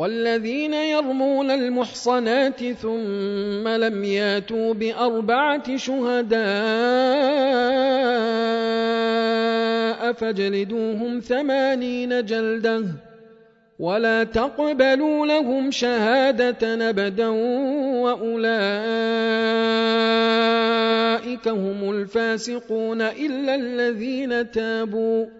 والذين يرمون المحصنات ثم لم ياتوا بأربعة شهداء فاجلدوهم ثمانين جلدة ولا تقبلوا لهم شهادة أبدا وأولئك هم الفاسقون إلا الذين تابوا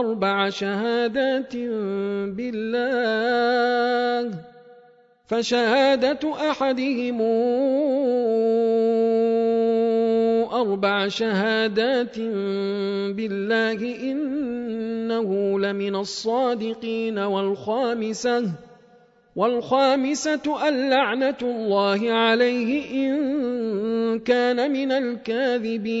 أربع شهادات بالله فشهادة أحدهم أربع شهادات بالله إنه لمن الصادقين والخامسة والخامسة اللعنة الله عليه إن كان من الكاذبين.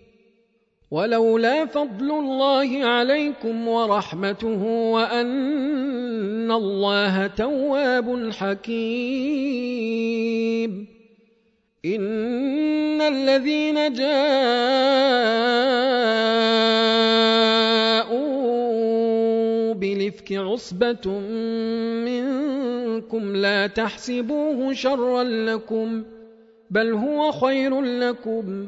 ولولا فضل الله عليكم ورحمته وأن الله تواب حكيم. إن الذين جاءوا بالإفك عصبة منكم لا تحسبوه شرا لكم بل هو خير لكم.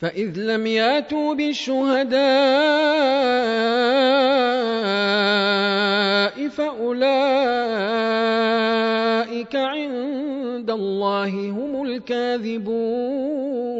فإذ لم ياتوا بالشهداء فأولئك عند الله هم الكاذبون.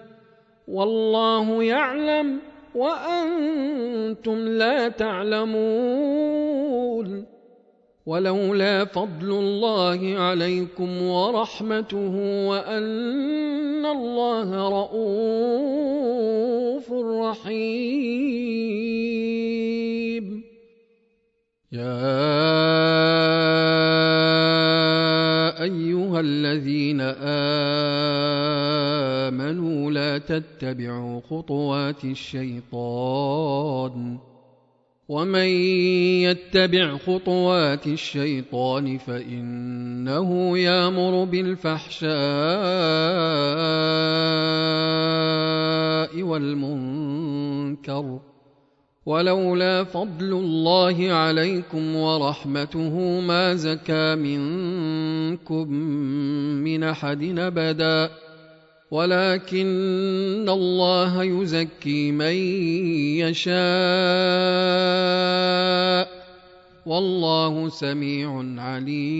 والله يعلم وأنتم لا تعلمون. ولولا فضل الله عليكم ورحمته وأن الله رؤوف رحيم. يا أيها الذين آمنوا لا تتبعوا خطوات الشيطان ومن يتبع خطوات الشيطان فإنه يامر بالفحشاء والمنكر ولولا فضل الله عليكم ورحمته ما زكى منكم من أحد أبدا ولكن الله يزكي من يشاء والله سميع عليم.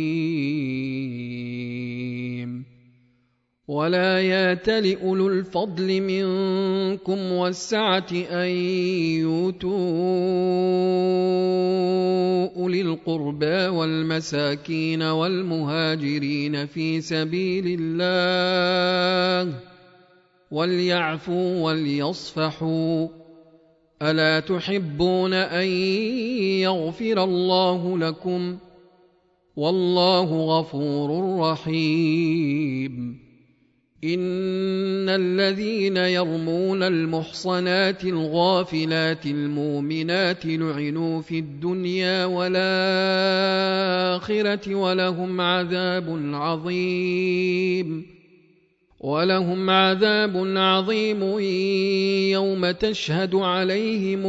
ولا يات لاولو الفضل منكم والسعه ان يؤتوا اولي القربى والمساكين والمهاجرين في سبيل الله وليعفوا وليصفحوا الا تحبون ان يغفر الله لكم والله غفور رحيم ان الذين يرمون المحصنات الغافلات المؤمنات لعنوا في الدنيا والاخره ولهم عذاب عظيم ولهم عذاب عظيم يوم تشهد عليهم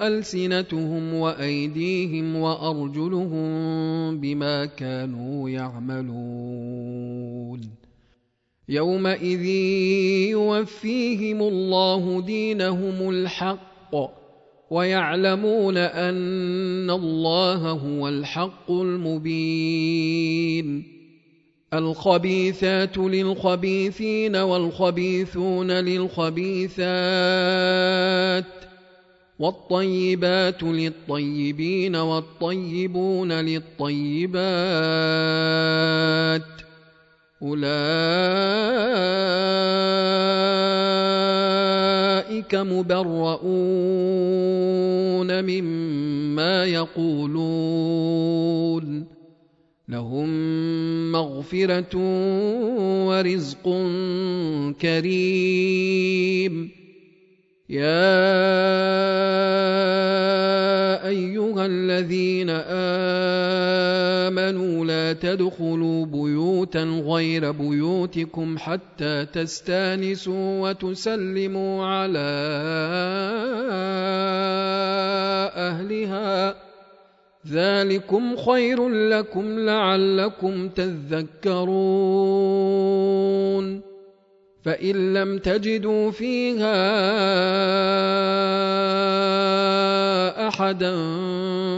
ألسنتهم وأيديهم وأرجلهم بما كانوا يعملون. يومئذ يوفيهم الله دينهم الحق ويعلمون أن الله هو الحق المبين. الخبيثات للخبيثين والخبيثون للخبيثات والطيبات للطيبين والطيبون للطيبات أولئك مبرؤون مما يقولون لهم مغفرة ورزق كريم. يا أيها الذين آمنوا لا تدخلوا بيوت بيوتا غير بيوتكم حتى تستانسوا وتسلموا على أهلها. ذلكم خير لكم لعلكم تذكرون فان لم تجدوا فيها احدا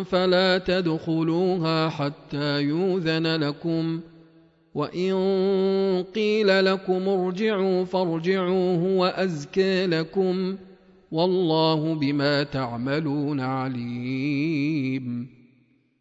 فلا تدخلوها حتى يوذن لكم وان قيل لكم ارجعوا فارجعوا هو ازكى لكم والله بما تعملون عليم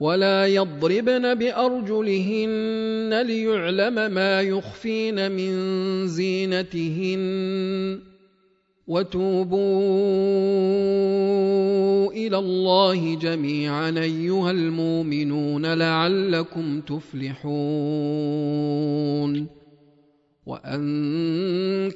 ولا يضربن بارجلهن ليعلم ما يخفين من زينتهن وتوبوا إلى الله جميعا ايها المؤمنون لعلكم تفلحون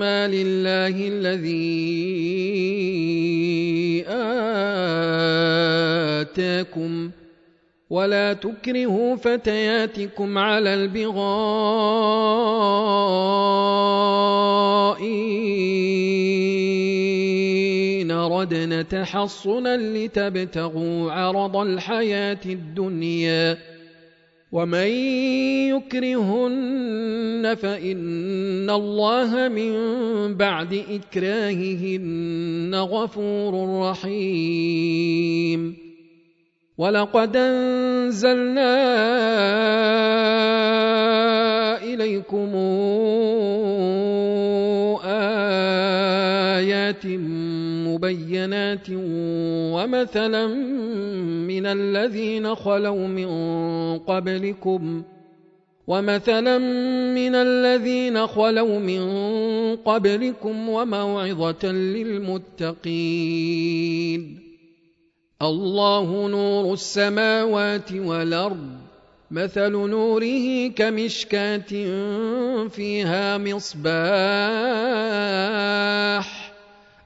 مما لله الذي اتاكم ولا تكرهوا فتياتكم على البغاء إن ردن تحصنا لتبتغوا عرض الحياة الدنيا ومن يكرهن فإن الله من بعد إكراههن غفور رحيم ولقد أنزلنا إليكم آيات مبينات ومثلا من الذين خلوا من قبلكم ومثلا من الذين خلوا من قبلكم وموعظة للمتقين. الله نور السماوات والأرض مثل نوره كمشكاة فيها مصباح.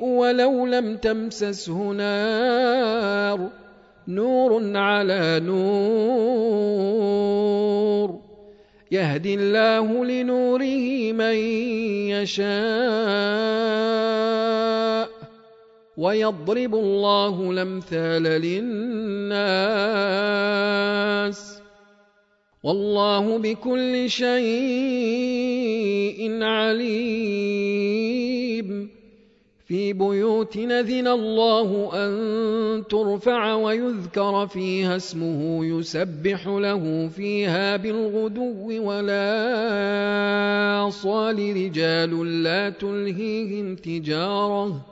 ولو لم تمسسه نار نور على نور. يهدي الله لنوره من يشاء ويضرب الله الأمثال للناس. والله بكل شيء عليم. في بيوت نذن الله ان ترفع ويذكر فيها اسمه يسبح له فيها بالغدو ولا صال رجال لا تلهيهم تجاره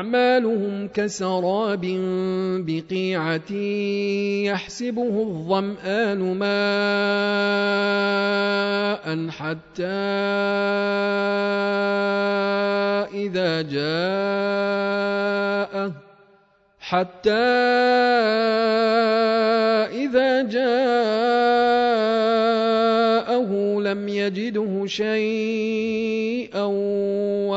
أعمالهم كسراب بقيعة يحسبه الظمآن ماء حتى إذا جاءه حتى إذا جاءه لم يجده شيئا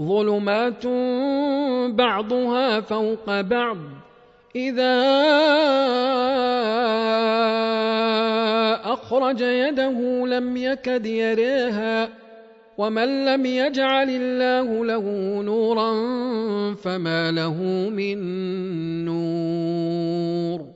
ظلمات بعضها فوق بعض إذا أخرج يده لم يكد يريها ومن لم يجعل الله له نورا فما له من نور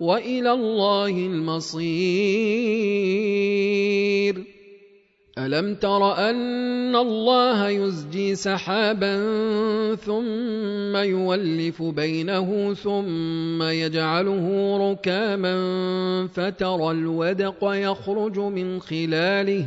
وإلى الله المصير. ألم تر أن الله يزجي سحابا ثم يولف بينه ثم يجعله ركاما فترى الودق يخرج من خلاله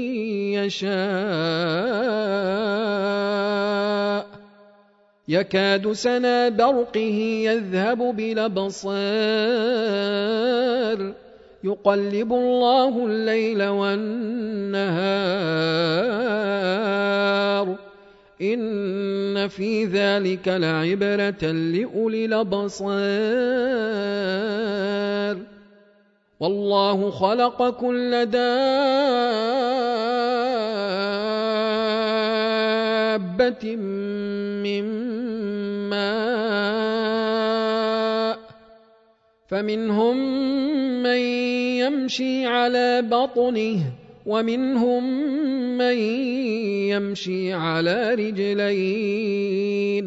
يشاء. يكاد سنا برقه يذهب بالابصار يقلب الله الليل والنهار. إن في ذلك لعبرة لأولي الأبصار. والله خلق كل دابة من ماء فمنهم من يمشي على بطنه ومنهم من يمشي على رجلين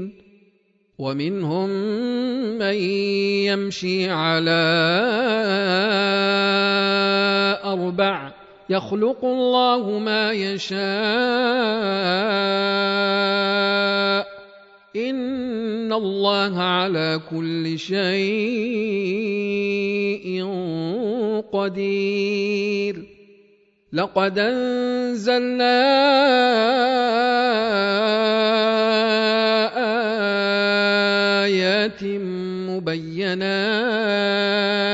ومنهم من يمشي على أربع يخلق الله ما يشاء. إن الله على كل شيء قدير. لقد أنزلنا آيات مبينات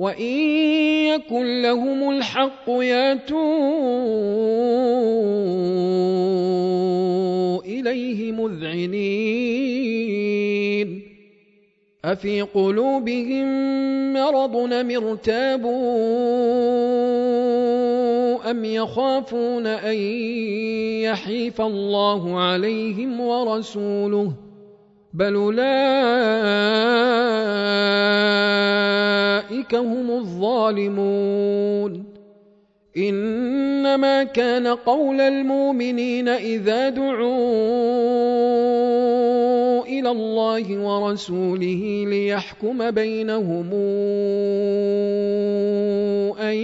وان يكن لهم الحق ياتوا اليه مذعنين أفي قلوبهم مرض أم ارتابوا أم يخافون أن يحيف الله عليهم ورسوله بل أولئك هم الظالمون إنما كان قول المؤمنين إذا دعوا إلى الله ورسوله ليحكم بينهم أن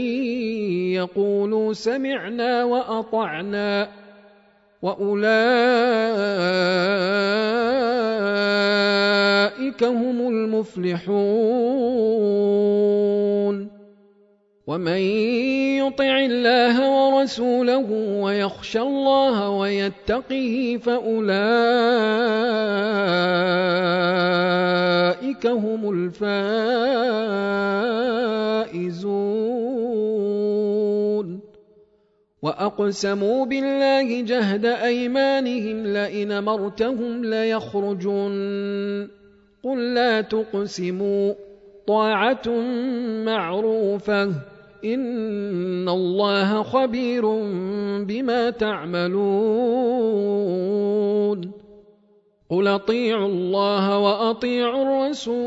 يقولوا سمعنا وأطعنا وأولئك هم المفلحون ومن يطع الله ورسوله ويخشى الله ويتقه فاولئك هم الفائزون وأقسموا بالله جهد أيمانهم لئن مرتهم ليخرجن قل لا تقسموا. طاعة معروفة. إن الله خبير بما تعملون. قل أطيعوا الله وأطيعوا الرسول.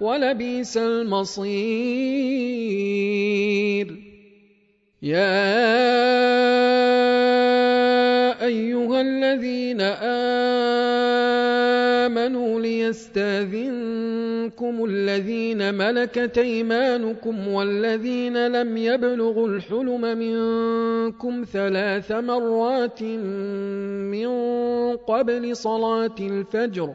ولبئس المصير. يا أيها الذين آمنوا ليستأذنكم الذين ملكت أيمانكم والذين لم يبلغوا الحلم منكم ثلاث مرات من قبل صلاة الفجر.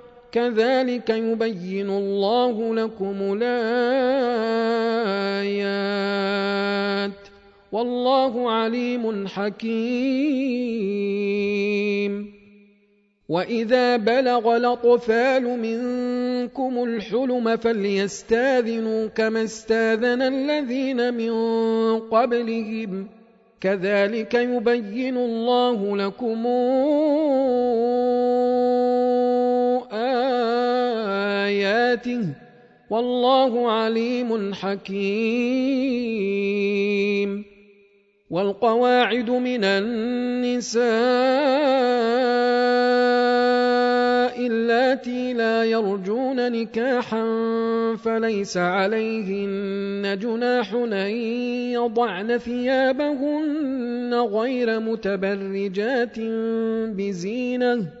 كذلك يبين الله لكم الآيات. والله عليم حكيم. وإذا بلغ الأطفال منكم الحلم فليستاذنوا كما استاذن الذين من قبلهم. كذلك يبين الله لكم آياته والله عليم حكيم. والقواعد من النساء اللاتي لا يرجون نكاحا فليس عليهن جناح أن يضعن ثيابهن غير متبرجات بزينة.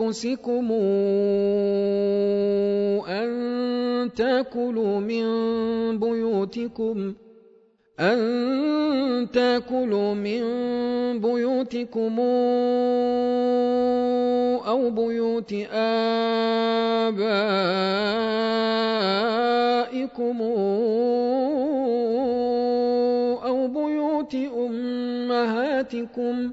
أنفسكم أن تأكلوا من بيوتكم أن تأكلوا من بيوتكم أو بيوت آبائكم أو بيوت أمهاتكم.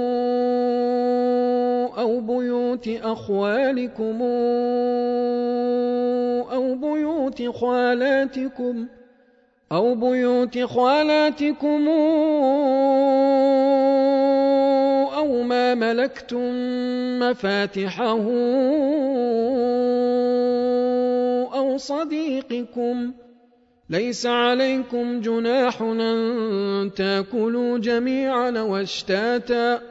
بيوت أخوالكم أو بيوت خالاتكم ۖ أو بيوت خالاتكم أو ما ملكتم مفاتحه أو صديقكم ليس عليكم جناح أن تأكلوا جميعا واشتاتا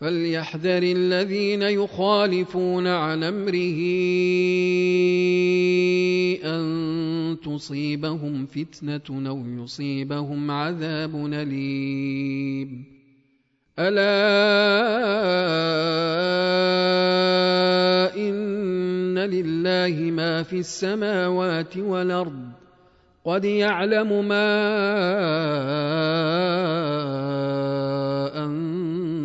فليحذر الذين يخالفون عن أمره أن تصيبهم فتنة أو يصيبهم عذاب أليم. ألا إن لله ما في السماوات والأرض. قد يعلم ما